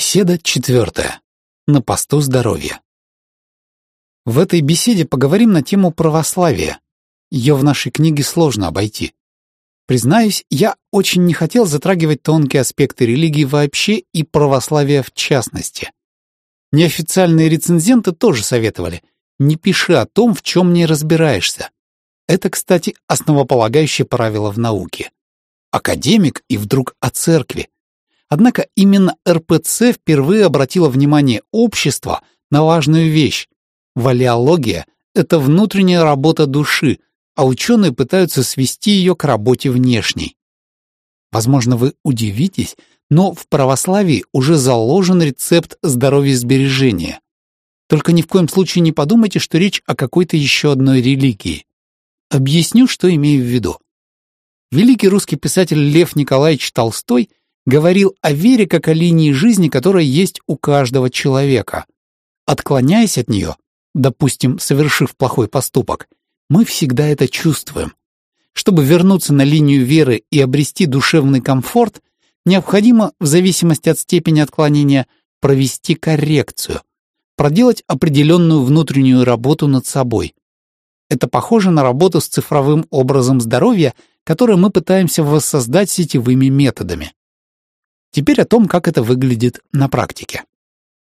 Беседа четвертая. На посту здоровья. В этой беседе поговорим на тему православия. Ее в нашей книге сложно обойти. Признаюсь, я очень не хотел затрагивать тонкие аспекты религии вообще и православия в частности. Неофициальные рецензенты тоже советовали «не пиши о том, в чем не разбираешься». Это, кстати, основополагающее правило в науке. Академик и вдруг о церкви – Однако именно РПЦ впервые обратила внимание общества на важную вещь. Валиология — это внутренняя работа души, а ученые пытаются свести ее к работе внешней. Возможно, вы удивитесь, но в православии уже заложен рецепт здоровья сбережения. Только ни в коем случае не подумайте, что речь о какой-то еще одной религии. Объясню, что имею в виду. Великий русский писатель Лев Николаевич Толстой говорил о вере как о линии жизни, которая есть у каждого человека. Отклоняясь от нее, допустим, совершив плохой поступок, мы всегда это чувствуем. Чтобы вернуться на линию веры и обрести душевный комфорт, необходимо, в зависимости от степени отклонения, провести коррекцию, проделать определенную внутреннюю работу над собой. Это похоже на работу с цифровым образом здоровья, который мы пытаемся воссоздать сетевыми методами. Теперь о том, как это выглядит на практике.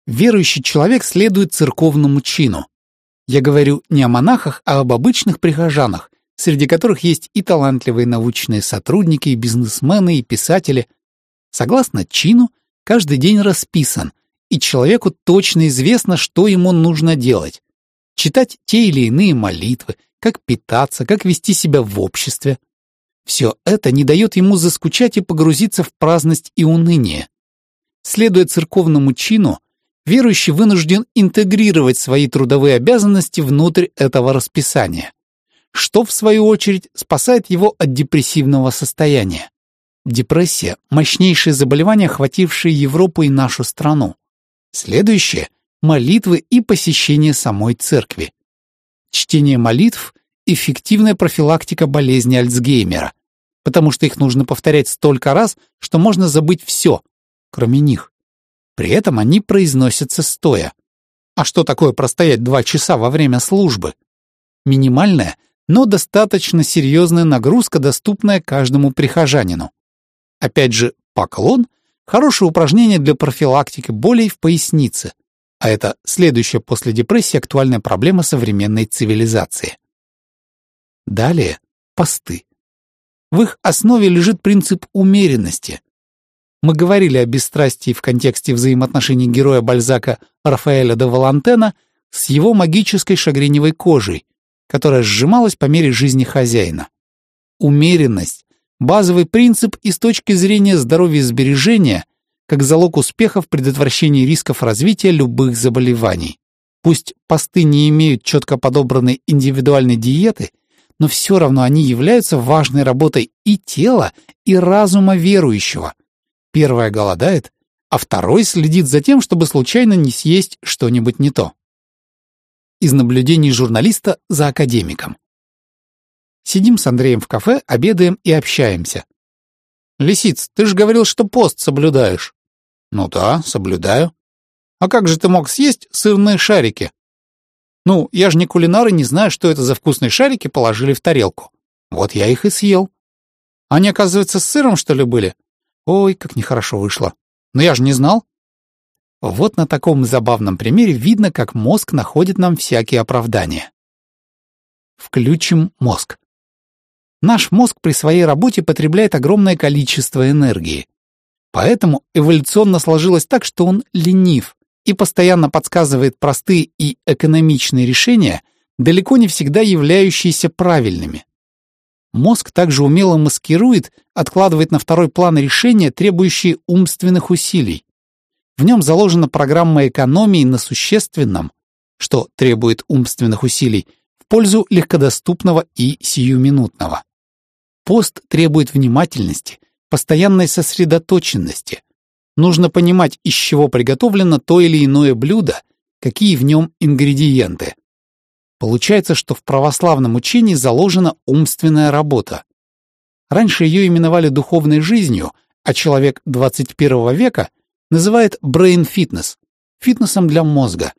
Верующий человек следует церковному чину. Я говорю не о монахах, а об обычных прихожанах, среди которых есть и талантливые научные сотрудники, и бизнесмены, и писатели. Согласно чину, каждый день расписан, и человеку точно известно, что ему нужно делать. Читать те или иные молитвы, как питаться, как вести себя в обществе, все это не дает ему заскучать и погрузиться в праздность и уныние. Следуя церковному чину, верующий вынужден интегрировать свои трудовые обязанности внутрь этого расписания, что, в свою очередь, спасает его от депрессивного состояния. Депрессия – мощнейшее заболевание, охватившее Европу и нашу страну. Следующее – молитвы и посещение самой церкви. Чтение молитв – эффективная профилактика болезни Альцгеймера, потому что их нужно повторять столько раз, что можно забыть все, кроме них. При этом они произносятся стоя. А что такое простоять два часа во время службы? Минимальная, но достаточно серьезная нагрузка, доступная каждому прихожанину. Опять же, поклон – хорошее упражнение для профилактики болей в пояснице, а это следующая после депрессии актуальная проблема современной цивилизации. Далее – посты. В их основе лежит принцип умеренности. Мы говорили о бесстрастии в контексте взаимоотношений героя Бальзака Рафаэля де Валантена с его магической шагреневой кожей, которая сжималась по мере жизни хозяина. Умеренность – базовый принцип и с точки зрения здоровья и сбережения, как залог успеха в предотвращении рисков развития любых заболеваний. Пусть посты не имеют четко подобранной индивидуальной диеты – но все равно они являются важной работой и тела, и разума верующего. Первое голодает, а второй следит за тем, чтобы случайно не съесть что-нибудь не то. Из наблюдений журналиста за академиком. Сидим с Андреем в кафе, обедаем и общаемся. «Лисиц, ты же говорил, что пост соблюдаешь». «Ну да, соблюдаю». «А как же ты мог съесть сырные шарики?» Ну, я же не кулинар и не знаю, что это за вкусные шарики положили в тарелку. Вот я их и съел. Они, оказывается, с сыром, что ли, были? Ой, как нехорошо вышло. Но я же не знал. Вот на таком забавном примере видно, как мозг находит нам всякие оправдания. Включим мозг. Наш мозг при своей работе потребляет огромное количество энергии. Поэтому эволюционно сложилось так, что он ленив, и постоянно подсказывает простые и экономичные решения, далеко не всегда являющиеся правильными. Мозг также умело маскирует, откладывает на второй план решения, требующие умственных усилий. В нем заложена программа экономии на существенном, что требует умственных усилий, в пользу легкодоступного и сиюминутного. Пост требует внимательности, постоянной сосредоточенности, Нужно понимать, из чего приготовлено то или иное блюдо, какие в нем ингредиенты. Получается, что в православном учении заложена умственная работа. Раньше ее именовали духовной жизнью, а человек 21 века называет fitness – фитнесом для мозга.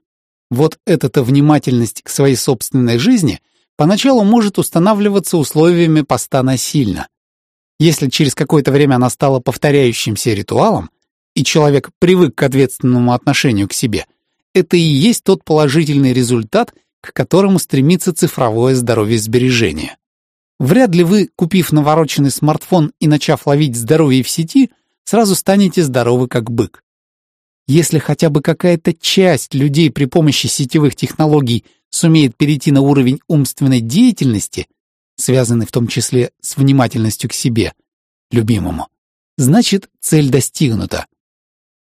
Вот эта-то внимательность к своей собственной жизни поначалу может устанавливаться условиями поста насильно. Если через какое-то время она стала повторяющимся ритуалом, и человек привык к ответственному отношению к себе, это и есть тот положительный результат, к которому стремится цифровое здоровье сбережения. Вряд ли вы, купив навороченный смартфон и начав ловить здоровье в сети, сразу станете здоровы как бык. Если хотя бы какая-то часть людей при помощи сетевых технологий сумеет перейти на уровень умственной деятельности, связанный в том числе с внимательностью к себе, любимому, значит цель достигнута.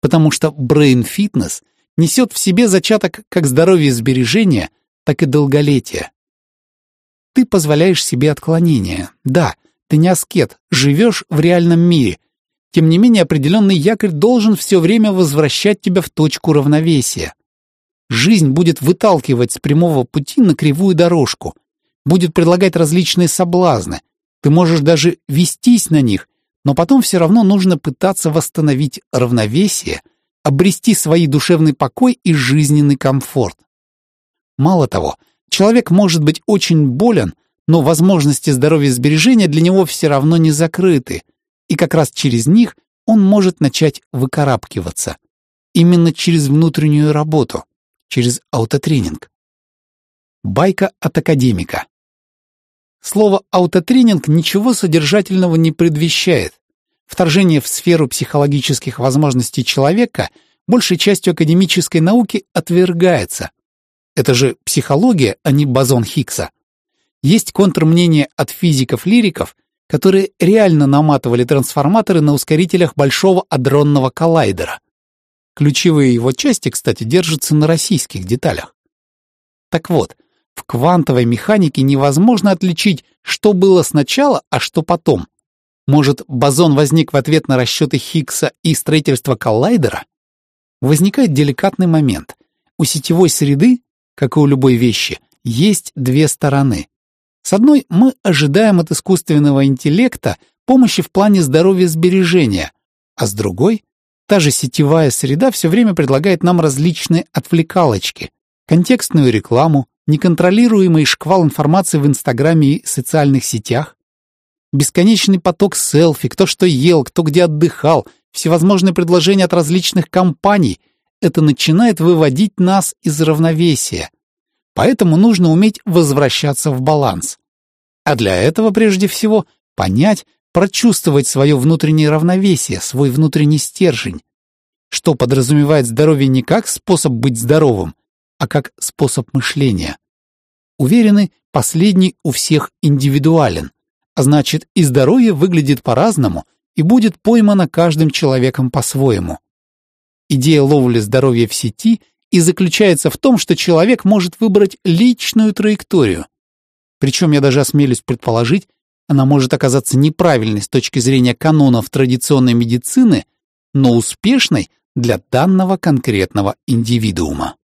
Потому что brain fitness несет в себе зачаток как здоровья сбережения, так и долголетия. Ты позволяешь себе отклонения. Да, ты не аскет, живешь в реальном мире. Тем не менее, определенный якорь должен все время возвращать тебя в точку равновесия. Жизнь будет выталкивать с прямого пути на кривую дорожку, будет предлагать различные соблазны. Ты можешь даже вестись на них, но потом все равно нужно пытаться восстановить равновесие, обрести свой душевный покой и жизненный комфорт. Мало того, Человек может быть очень болен, но возможности здоровья сбережения для него все равно не закрыты, и как раз через них он может начать выкарабкиваться. Именно через внутреннюю работу, через аутотренинг. Байка от академика. Слово «аутотренинг» ничего содержательного не предвещает. Вторжение в сферу психологических возможностей человека большей частью академической науки отвергается. Это же психология, а не бозон Хиггса. Есть контрмнение от физиков-лириков, которые реально наматывали трансформаторы на ускорителях Большого адронного коллайдера. Ключевые его части, кстати, держатся на российских деталях. Так вот, в квантовой механике невозможно отличить, что было сначала, а что потом. Может, бозон возник в ответ на расчеты Хиггса и строительство коллайдера? Возникает деликатный момент. У сетевой среды как и у любой вещи, есть две стороны. С одной мы ожидаем от искусственного интеллекта помощи в плане здоровья сбережения, а с другой та же сетевая среда все время предлагает нам различные отвлекалочки, контекстную рекламу, неконтролируемый шквал информации в Инстаграме и социальных сетях, бесконечный поток селфи, кто что ел, кто где отдыхал, всевозможные предложения от различных компаний — это начинает выводить нас из равновесия. Поэтому нужно уметь возвращаться в баланс. А для этого прежде всего понять, прочувствовать свое внутреннее равновесие, свой внутренний стержень, что подразумевает здоровье не как способ быть здоровым, а как способ мышления. Уверены, последний у всех индивидуален, а значит и здоровье выглядит по-разному и будет поймано каждым человеком по-своему. Идея ловли здоровья в сети и заключается в том, что человек может выбрать личную траекторию. Причем я даже осмелюсь предположить, она может оказаться неправильной с точки зрения канонов традиционной медицины, но успешной для данного конкретного индивидуума.